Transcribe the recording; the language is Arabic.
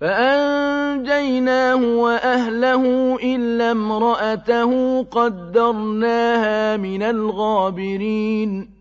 فَأَنجَيْنَاهُ وَأَهْلَهُ إِلَّا امْرَأَتَهُ قَدَّرْنَاهَا مِنَ الْغَابِرِينَ.